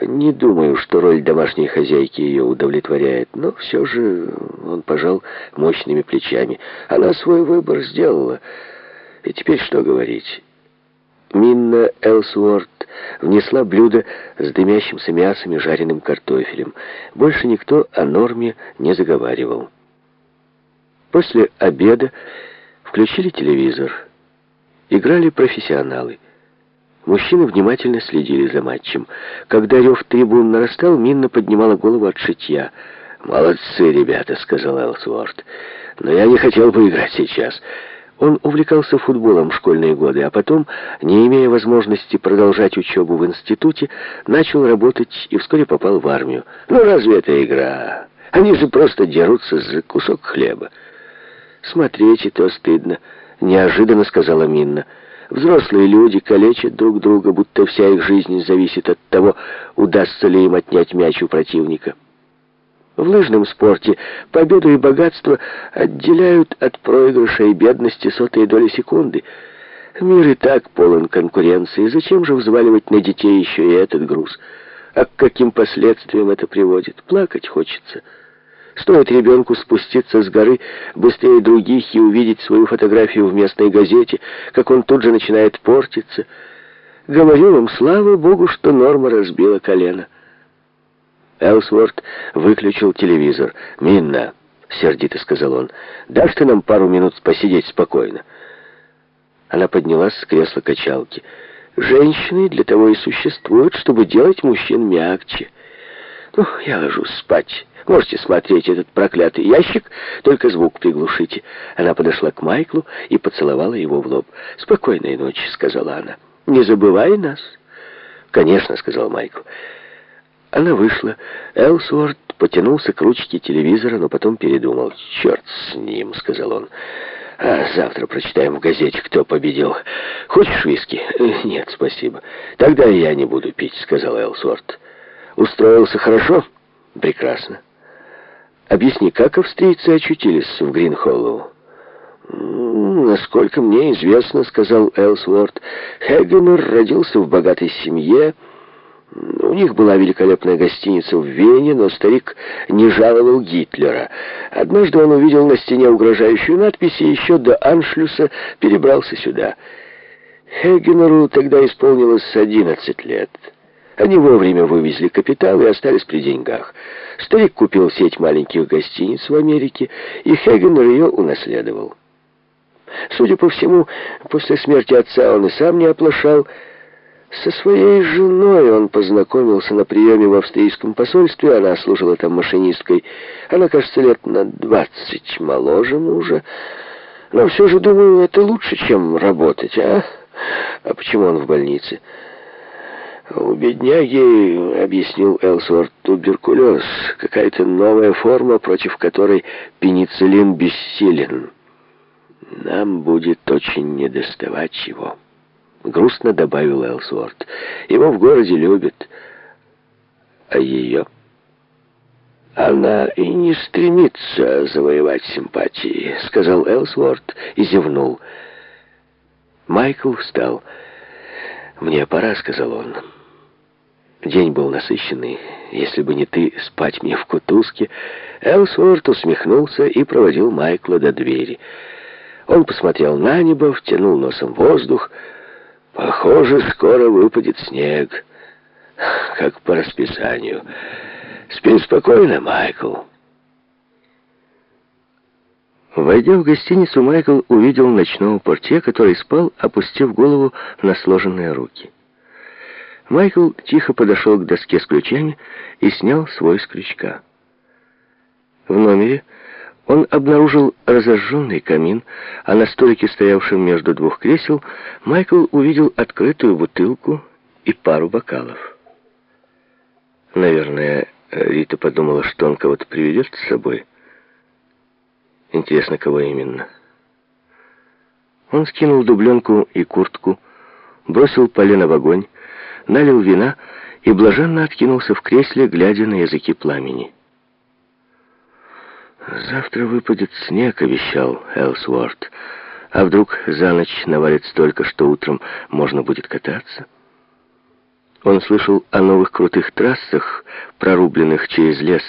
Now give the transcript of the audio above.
Не думаю, что роль домашней хозяйки ее удовлетворяет, но все же он пожал мощными плечами. Она свой выбор сделала. И теперь что говорить? Минна Элсуорт внесла блюдо с дымящимся мясом и жареным картофелем. Больше никто о норме не заговаривал. После обеда включили телевизор. Играли профессионалы. Мужчины внимательно следили за матчем. Когда рев трибун нарастал, Минна поднимала голову от шитья. «Молодцы, ребята», — сказал Элсуорт. «Но я не хотел бы играть сейчас». Он увлекался футболом в школьные годы, а потом, не имея возможности продолжать учебу в институте, начал работать и вскоре попал в армию. Ну разве это игра? Они же просто дерутся за кусок хлеба. «Смотреть и то стыдно», — неожиданно сказала Минна. «Взрослые люди калечат друг друга, будто вся их жизнь зависит от того, удастся ли им отнять мяч у противника». В лыжном спорте победу и богатство отделяют от проигрыша и бедности сотые доли секунды. Мир и так полон конкуренции. Зачем же взваливать на детей еще и этот груз? А к каким последствиям это приводит? Плакать хочется. Стоит ребенку спуститься с горы быстрее других и увидеть свою фотографию в местной газете, как он тут же начинает портиться. Говорю вам, слава богу, что Норма разбила колено. Элсворт выключил телевизор. «Минна», — сердито сказал он, — «дашь ты нам пару минут посидеть спокойно?» Она поднялась с кресла качалки. «Женщины для того и существуют, чтобы делать мужчин мягче. Ну, я ложусь спать. Можете смотреть этот проклятый ящик, только звук приглушите». Она подошла к Майклу и поцеловала его в лоб. «Спокойной ночи», — сказала она. «Не забывай нас». «Конечно», — сказал Майкл. Она вышла. Элсуорт потянулся к ручке телевизора, но потом передумал. «Черт с ним», — сказал он. «А завтра прочитаем в газете, кто победил. Хочешь виски?» «Э, «Нет, спасибо». «Тогда я не буду пить», — сказал Элсуорт. «Устроился хорошо?» «Прекрасно». «Объясни, как австрийцы очутились в Гринхоллоу?» «Насколько мне известно, — сказал Элсуорт, — Хегенер родился в богатой семье, — у них была великолепная гостиница в Вене, но старик не жаловал Гитлера. Однажды он увидел на стене угрожающую надпись и еще до Аншлюса перебрался сюда. Хегенеру тогда исполнилось 11 лет. Они вовремя вывезли капитал и остались при деньгах. Старик купил сеть маленьких гостиниц в Америке, и Хегенер ее унаследовал. Судя по всему, после смерти отца он и сам не оплошал, со своей женой он познакомился на приеме в австрийском посольстве. Она служила там машинисткой. Она, кажется, лет на двадцать моложе мужа. Но все же, думаю, это лучше, чем работать, а? А почему он в больнице? У бедняги, объяснил Элсворт, туберкулез. Какая-то новая форма, против которой пенициллин бессилен. Нам будет очень недоставать его. Грустно добавил Элсворт. Его в городе любят. А ее? Она и не стремится завоевать симпатии, сказал Элсворт и зевнул. Майкл встал. «Мне пора», — сказал он. День был насыщенный. Если бы не ты, спать мне в кутузке. Элсворт усмехнулся и проводил Майкла до двери. Он посмотрел на небо, втянул носом воздух, Похоже, скоро выпадет снег, как по расписанию. Спи спокойно, Майкл. Войдя в гостиницу, Майкл увидел ночного портье, который спал, опустив голову на сложенные руки. Майкл тихо подошел к доске с ключами и снял свой с крючка. В номере он обнаружил разожженный камин, а на столике, стоявшем между двух кресел, Майкл увидел открытую бутылку и пару бокалов. Наверное, Рита подумала, что он кого-то приведет с собой. Интересно, кого именно. Он скинул дубленку и куртку, бросил полено в огонь, налил вина и блаженно откинулся в кресле, глядя на языки пламени. «Завтра выпадет снег», — обещал Элсворт. «А вдруг за ночь навалит столько, что утром можно будет кататься?» Он слышал о новых крутых трассах, прорубленных через лес,